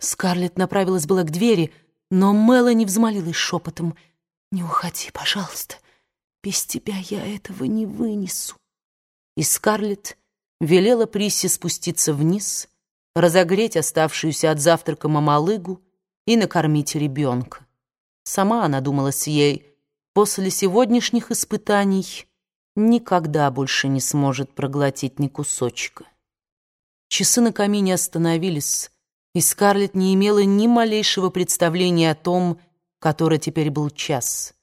Скарлетт направилась была к двери, но Мелани взмолилась шепотом. «Не уходи, пожалуйста. Без тебя я этого не вынесу». И Скарлетт велела Присси спуститься вниз, разогреть оставшуюся от завтрака мамалыгу и накормить ребенка. Сама она думала с ей, после сегодняшних испытаний никогда больше не сможет проглотить ни кусочка. Часы на камине остановились, и Скарлетт не имела ни малейшего представления о том, который теперь был час.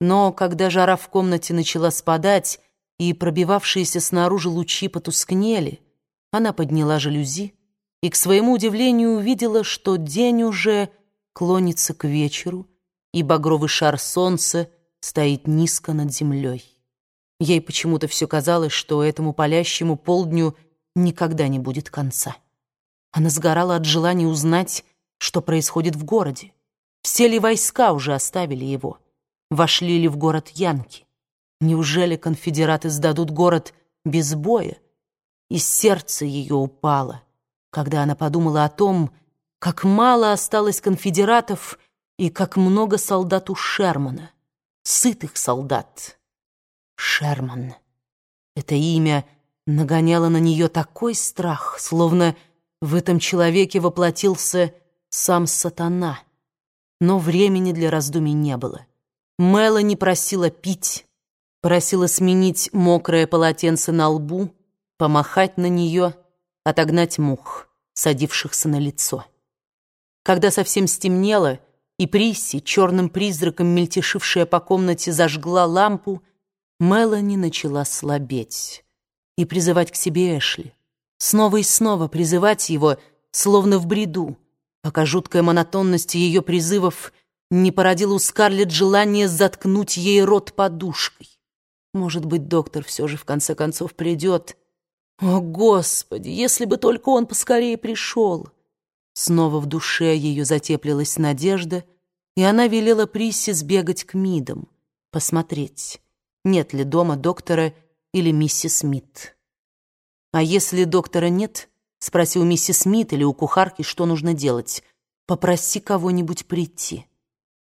Но когда жара в комнате начала спадать, и пробивавшиеся снаружи лучи потускнели, она подняла жалюзи и, к своему удивлению, увидела, что день уже клонится к вечеру, и багровый шар солнца стоит низко над землей. Ей почему-то все казалось, что этому палящему полдню никогда не будет конца. Она сгорала от желания узнать, что происходит в городе. Все ли войска уже оставили его? Вошли ли в город Янки? Неужели конфедераты сдадут город без боя? И сердце ее упало, когда она подумала о том, как мало осталось конфедератов и как много солдат у Шермана, сытых солдат. Шерман. Это имя нагоняло на нее такой страх, словно в этом человеке воплотился сам сатана. Но времени для раздумий не было. Мелани просила пить, просила сменить мокрое полотенце на лбу, помахать на нее, отогнать мух, садившихся на лицо. Когда совсем стемнело, и Присси, черным призраком мельтешившая по комнате, зажгла лампу, Мелани начала слабеть и призывать к себе Эшли снова и снова призывать его, словно в бреду, пока жуткая монотонность ее призывов не породила у Скарлетт желание заткнуть ей рот подушкой. Может быть, доктор все же в конце концов придет. О, Господи, если бы только он поскорее пришел! Снова в душе ее затеплилась надежда, и она велела Присси сбегать к Мидам, посмотреть, нет ли дома доктора или миссис Смит. «А если доктора нет?» — спросил миссис Смит или у кухарки, что нужно делать. «Попроси кого-нибудь прийти».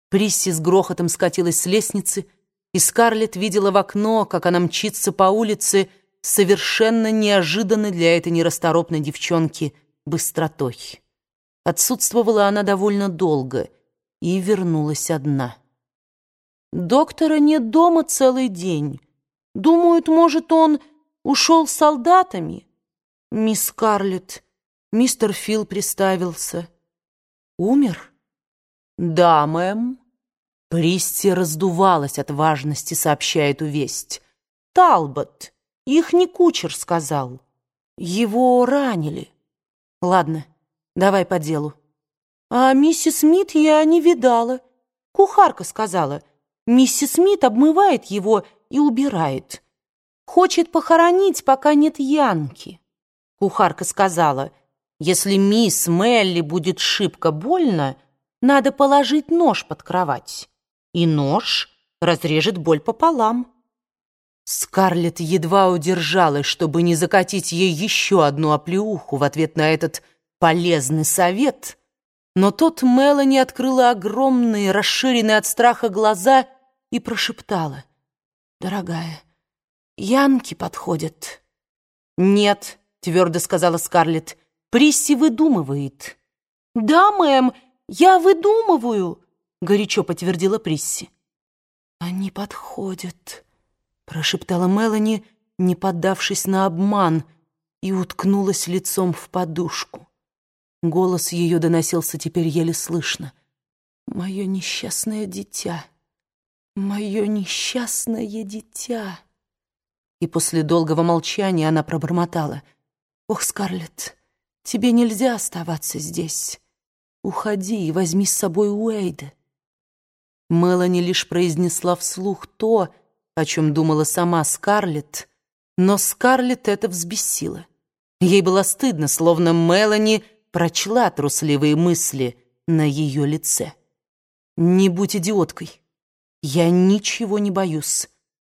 Присси с грохотом скатилась с лестницы, и Скарлетт видела в окно, как она мчится по улице совершенно неожиданно для этой нерасторопной девчонки быстротой. Отсутствовала она довольно долго и вернулась одна. «Доктора нет дома целый день. Думают, может, он...» ушел с солдатами. Мисс Карлетт, мистер Фил приставился. Умер? Да, мэм. Присти раздувалась от важности, сообщая эту весть. Талбот, их не кучер сказал. Его ранили. Ладно, давай по делу. А миссис Смит я не видала. Кухарка сказала, миссис Смит обмывает его и убирает. Хочет похоронить, пока нет Янки. Кухарка сказала, если мисс Мелли будет шибко больно, надо положить нож под кровать. И нож разрежет боль пополам. Скарлетт едва удержалась, чтобы не закатить ей еще одну оплеуху в ответ на этот полезный совет, но тот Мелани открыла огромные, расширенные от страха глаза и прошептала. «Дорогая, Янки подходят. Нет, твердо сказала Скарлетт. Присси выдумывает. Да, мэм, я выдумываю, горячо подтвердила Присси. Они подходят, прошептала Мелани, не поддавшись на обман, и уткнулась лицом в подушку. Голос ее доносился теперь еле слышно. «Мое несчастное дитя! Мое несчастное дитя!» И после долгого молчания она пробормотала. «Ох, Скарлетт, тебе нельзя оставаться здесь. Уходи и возьми с собой Уэйда». Мелани лишь произнесла вслух то, о чем думала сама Скарлетт, но Скарлетт это взбесило. Ей было стыдно, словно Мелани прочла трусливые мысли на ее лице. «Не будь идиоткой. Я ничего не боюсь.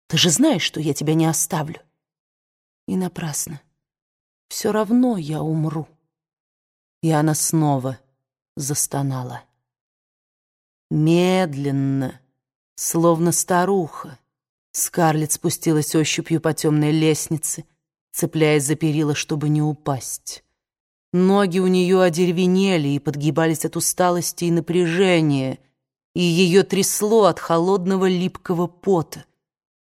Ты же знаешь, что я тебя не оставлю. И напрасно. Все равно я умру. И она снова застонала. Медленно, словно старуха, Скарлетт спустилась ощупью по темной лестнице, цепляясь за перила, чтобы не упасть. Ноги у нее одеревенели и подгибались от усталости и напряжения, и ее трясло от холодного липкого пота,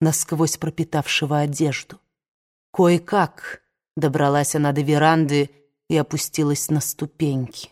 насквозь пропитавшего одежду. Кое-как добралась она до веранды и опустилась на ступеньки.